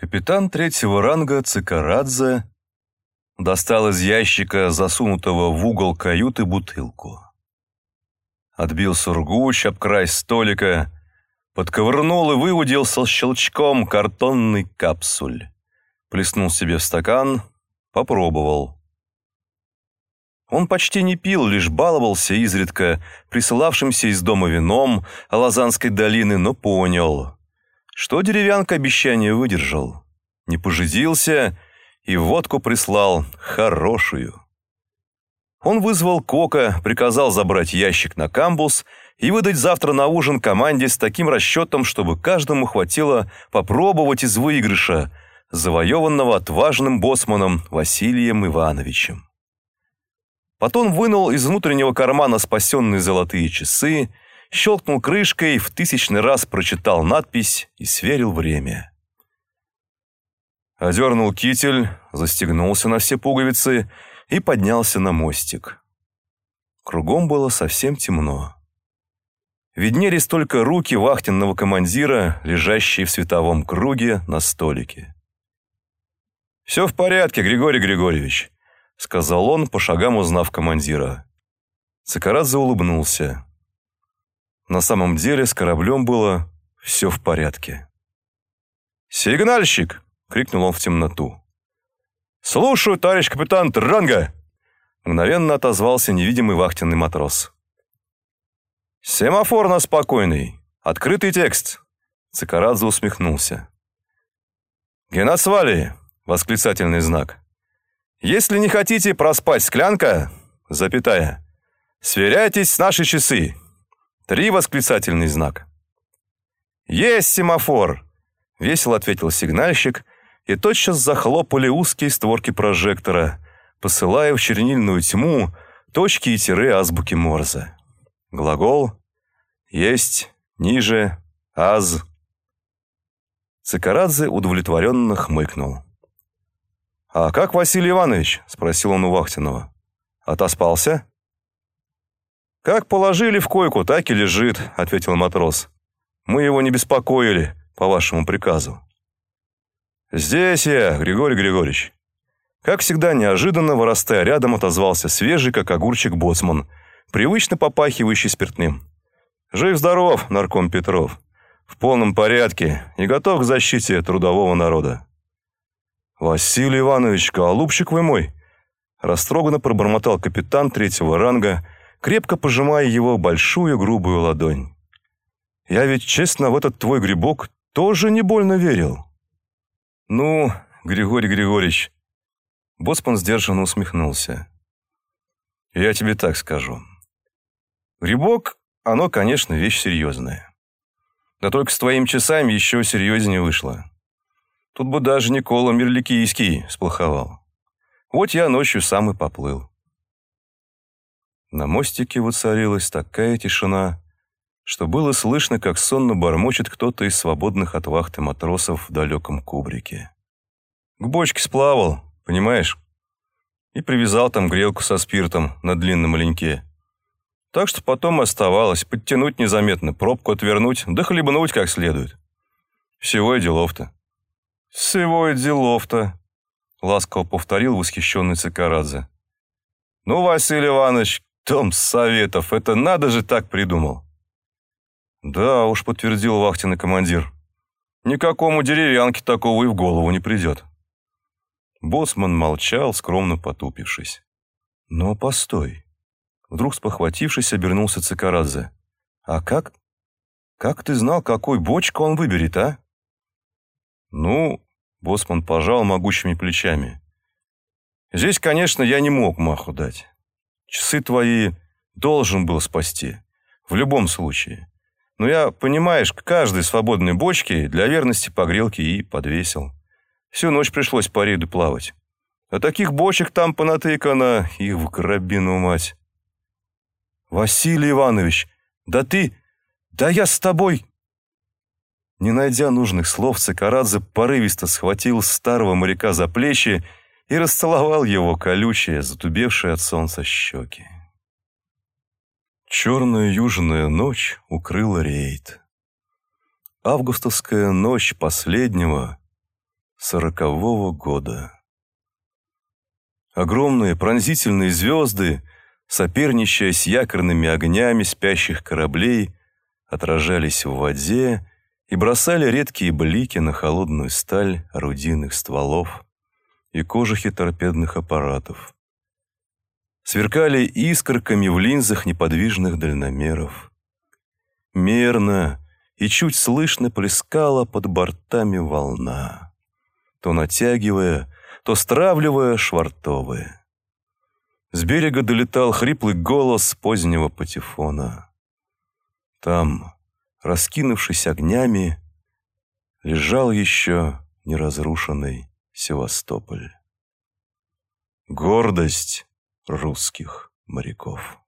Капитан третьего ранга Цикарадзе достал из ящика, засунутого в угол каюты, бутылку. Отбил сургуч об край столика, подковырнул и выудил со щелчком картонный капсуль. Плеснул себе в стакан, попробовал. Он почти не пил, лишь баловался изредка присылавшимся из дома вином Алазанской долины, но понял, что деревянка обещание выдержал. Не пожидился и водку прислал хорошую. Он вызвал Кока, приказал забрать ящик на камбус и выдать завтра на ужин команде с таким расчетом, чтобы каждому хватило попробовать из выигрыша, завоеванного отважным боссманом Василием Ивановичем. Потом вынул из внутреннего кармана спасенные золотые часы, щелкнул крышкой, в тысячный раз прочитал надпись и сверил время. Одернул китель, застегнулся на все пуговицы и поднялся на мостик. Кругом было совсем темно. Виднелись только руки вахтенного командира, лежащие в световом круге на столике. «Все в порядке, Григорий Григорьевич», — сказал он, по шагам узнав командира. Цикарадзе улыбнулся. На самом деле с кораблем было все в порядке. «Сигнальщик!» — крикнул он в темноту. «Слушаю, товарищ капитан Транга!» Мгновенно отозвался невидимый вахтенный матрос. «Семафор на спокойный. Открытый текст!» Цикарадзе усмехнулся. «Генасвали!» — восклицательный знак. «Если не хотите проспать склянка, запятая, сверяйтесь с нашей часы, Три восклицательный знак. «Есть семафор!» — весело ответил сигнальщик, и тотчас захлопали узкие створки прожектора, посылая в чернильную тьму точки и тире азбуки Морзе. Глагол «есть», «ниже», «аз». Цикарадзе удовлетворенно хмыкнул. «А как Василий Иванович?» — спросил он у Вахтинова. «Отоспался?» «Как положили в койку, так и лежит», — ответил матрос. «Мы его не беспокоили, по вашему приказу». «Здесь я, Григорий Григорьевич». Как всегда, неожиданно, вырастая рядом, отозвался свежий, как огурчик, боцман, привычно попахивающий спиртным. «Жив-здоров, нарком Петров. В полном порядке и готов к защите трудового народа». «Василий Иванович, голубчик вы мой!» Растроганно пробормотал капитан третьего ранга, крепко пожимая его большую грубую ладонь. «Я ведь, честно, в этот твой грибок тоже не больно верил». «Ну, Григорий Григорьевич...» Боцман сдержанно усмехнулся. «Я тебе так скажу. Грибок, оно, конечно, вещь серьезная. Да только с твоим часами еще серьезнее вышло. Тут бы даже Никола Мерликийский сплоховал. Вот я ночью сам и поплыл. На мостике воцарилась такая тишина, что было слышно, как сонно бормочет кто-то из свободных от вахты матросов в далеком кубрике. К бочке сплавал, понимаешь? И привязал там грелку со спиртом на длинном леньке. Так что потом оставалось подтянуть незаметно, пробку отвернуть, да хлебнуть как следует. Всего и делов-то. Всего и делов-то, ласково повторил восхищенный Цикарадзе. Ну, Василий Иванович, том Советов, это надо же так придумал. Да уж, подтвердил вахтенный командир. Никакому деревянке такого и в голову не придет. Боцман молчал, скромно потупившись. Но постой. Вдруг спохватившись, обернулся Цикарадзе. А как? Как ты знал, какой бочку он выберет, а? Ну, Боцман пожал могучими плечами. Здесь, конечно, я не мог маху дать. Часы твои должен был спасти. В любом случае. Но я, понимаешь, к каждой свободной бочке для верности погрелки и подвесил. Всю ночь пришлось по рейду плавать. А таких бочек там понатыкано, их в карабину мать. Василий Иванович, да ты... Да я с тобой... Не найдя нужных слов, Цикарадзе порывисто схватил старого моряка за плечи и расцеловал его колючие, затубевшие от солнца щеки. Черная южная ночь укрыла рейд. Августовская ночь последнего, сорокового года. Огромные пронзительные звезды, соперничая с якорными огнями спящих кораблей, отражались в воде и бросали редкие блики на холодную сталь орудийных стволов и кожухи торпедных аппаратов. Сверкали искорками в линзах неподвижных дальномеров. Мерно и чуть слышно плескала под бортами волна, то натягивая, то стравливая швартовые. С берега долетал хриплый голос позднего патефона. Там, раскинувшись огнями, лежал еще неразрушенный Севастополь. Гордость русских моряков.